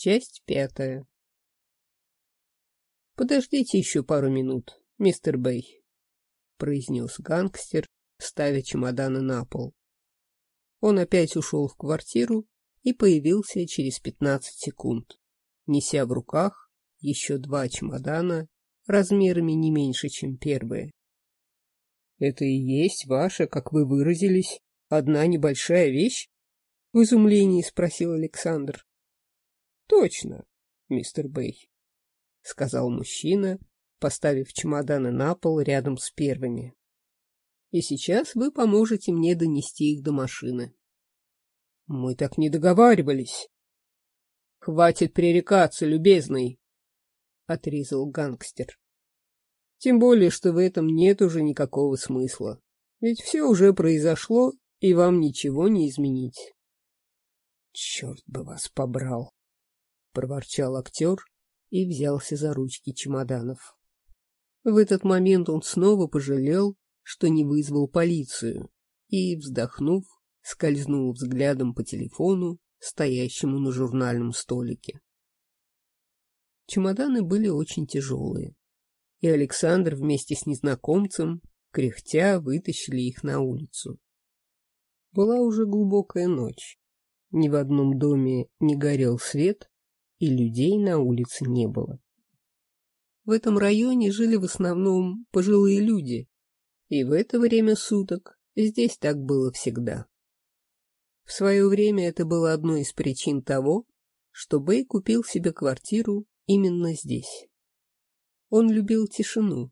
Часть пятая. «Подождите еще пару минут, мистер Бэй», — произнес гангстер, ставя чемоданы на пол. Он опять ушел в квартиру и появился через пятнадцать секунд, неся в руках еще два чемодана размерами не меньше, чем первые. «Это и есть ваша, как вы выразились, одна небольшая вещь?» — в изумлении спросил Александр. Точно, мистер Бэй, — сказал мужчина, поставив чемоданы на пол рядом с первыми. И сейчас вы поможете мне донести их до машины. Мы так не договаривались. Хватит пререкаться, любезный, — отрезал гангстер. Тем более, что в этом нет уже никакого смысла. Ведь все уже произошло, и вам ничего не изменить. Черт бы вас побрал! — проворчал актер и взялся за ручки чемоданов. В этот момент он снова пожалел, что не вызвал полицию, и, вздохнув, скользнул взглядом по телефону, стоящему на журнальном столике. Чемоданы были очень тяжелые, и Александр вместе с незнакомцем, кряхтя, вытащили их на улицу. Была уже глубокая ночь. Ни в одном доме не горел свет, и людей на улице не было. В этом районе жили в основном пожилые люди, и в это время суток здесь так было всегда. В свое время это было одной из причин того, что Бэй купил себе квартиру именно здесь. Он любил тишину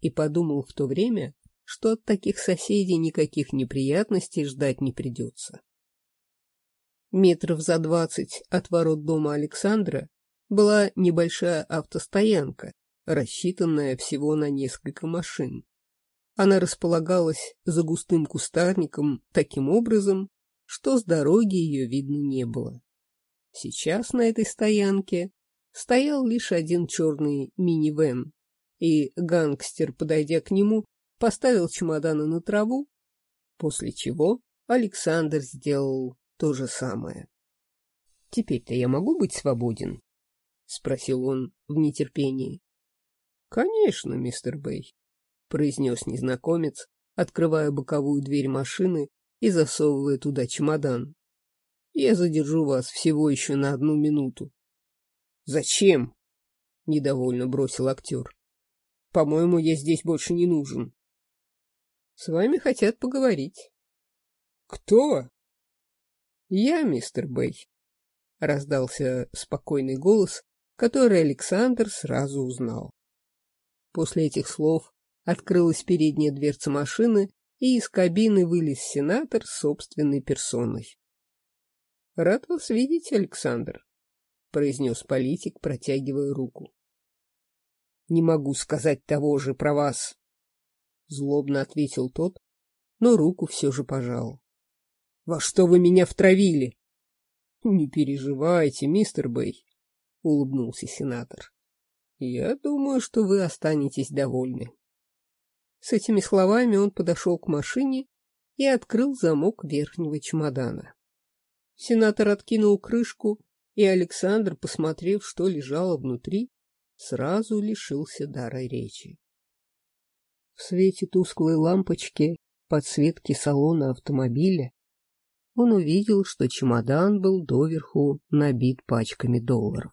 и подумал в то время, что от таких соседей никаких неприятностей ждать не придется. Метров за двадцать от ворот дома Александра была небольшая автостоянка, рассчитанная всего на несколько машин. Она располагалась за густым кустарником таким образом, что с дороги ее видно не было. Сейчас на этой стоянке стоял лишь один черный минивэн, и гангстер, подойдя к нему, поставил чемоданы на траву, после чего Александр сделал то же самое. — Теперь-то я могу быть свободен? — спросил он в нетерпении. — Конечно, мистер Бэй, — произнес незнакомец, открывая боковую дверь машины и засовывая туда чемодан. — Я задержу вас всего еще на одну минуту. — Зачем? — недовольно бросил актер. — По-моему, я здесь больше не нужен. — С вами хотят поговорить. — Кто? «Я, мистер Бэй», — раздался спокойный голос, который Александр сразу узнал. После этих слов открылась передняя дверца машины, и из кабины вылез сенатор собственной персоной. — Рад вас видеть, Александр, — произнес политик, протягивая руку. — Не могу сказать того же про вас, — злобно ответил тот, но руку все же пожал. Во что вы меня втравили? — Не переживайте, мистер Бэй, — улыбнулся сенатор. — Я думаю, что вы останетесь довольны. С этими словами он подошел к машине и открыл замок верхнего чемодана. Сенатор откинул крышку, и Александр, посмотрев, что лежало внутри, сразу лишился дара речи. В свете тусклой лампочки подсветки салона автомобиля он увидел, что чемодан был доверху набит пачками долларов.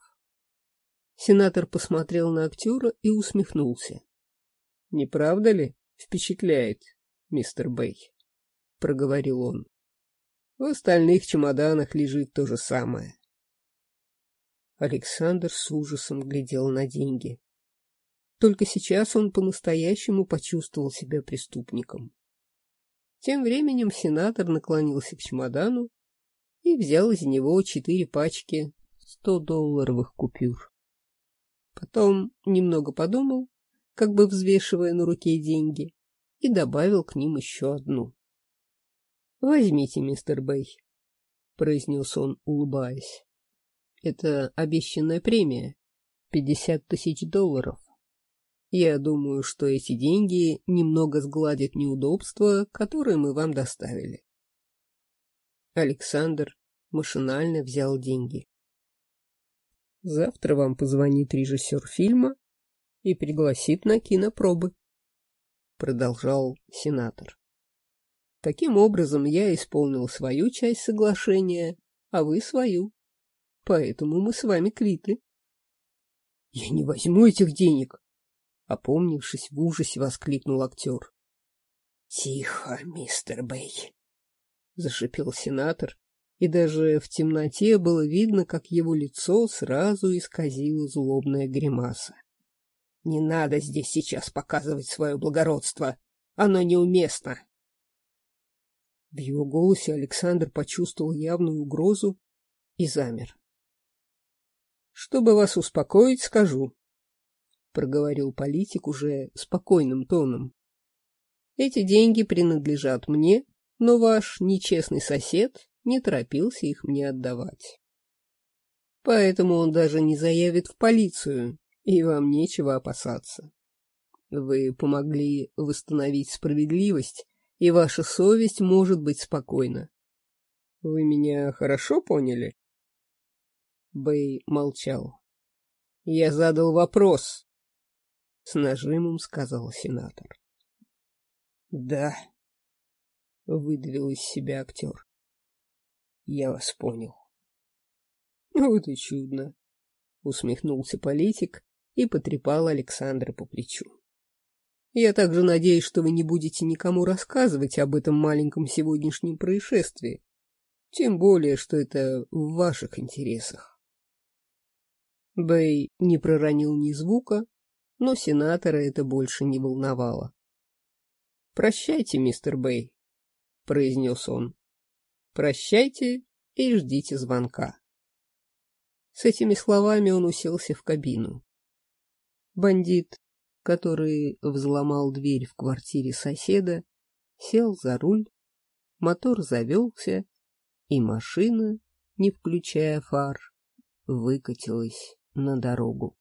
Сенатор посмотрел на актера и усмехнулся. — Не правда ли впечатляет, мистер Бэй? — проговорил он. — В остальных чемоданах лежит то же самое. Александр с ужасом глядел на деньги. Только сейчас он по-настоящему почувствовал себя преступником. Тем временем сенатор наклонился к чемодану и взял из него четыре пачки сто-долларовых купюр. Потом немного подумал, как бы взвешивая на руке деньги, и добавил к ним еще одну. — Возьмите, мистер Бэй, — произнес он, улыбаясь. — Это обещанная премия — пятьдесят тысяч долларов. Я думаю, что эти деньги немного сгладят неудобства, которые мы вам доставили. Александр машинально взял деньги. Завтра вам позвонит режиссер фильма и пригласит на кинопробы, — продолжал сенатор. Таким образом, я исполнил свою часть соглашения, а вы свою. Поэтому мы с вами квиты. — Я не возьму этих денег! — опомнившись в ужасе, воскликнул актер. — Тихо, мистер Бэй! — зашипел сенатор, и даже в темноте было видно, как его лицо сразу исказило злобная гримаса. — Не надо здесь сейчас показывать свое благородство. Оно неуместно. В его голосе Александр почувствовал явную угрозу и замер. — Чтобы вас успокоить, скажу, — проговорил политик уже спокойным тоном. — Эти деньги принадлежат мне, но ваш нечестный сосед не торопился их мне отдавать. Поэтому он даже не заявит в полицию, и вам нечего опасаться. Вы помогли восстановить справедливость, и ваша совесть может быть спокойна. Вы меня хорошо поняли? Бэй молчал. Я задал вопрос, — с нажимом сказал сенатор. — Да, — выдавил из себя актер. — Я вас понял. — Вот и чудно, — усмехнулся политик и потрепал Александра по плечу. — Я также надеюсь, что вы не будете никому рассказывать об этом маленьком сегодняшнем происшествии, тем более, что это в ваших интересах. Бэй не проронил ни звука, но сенатора это больше не волновало. — Прощайте, мистер Бэй, — произнес он. «Прощайте и ждите звонка». С этими словами он уселся в кабину. Бандит, который взломал дверь в квартире соседа, сел за руль, мотор завелся, и машина, не включая фар, выкатилась на дорогу.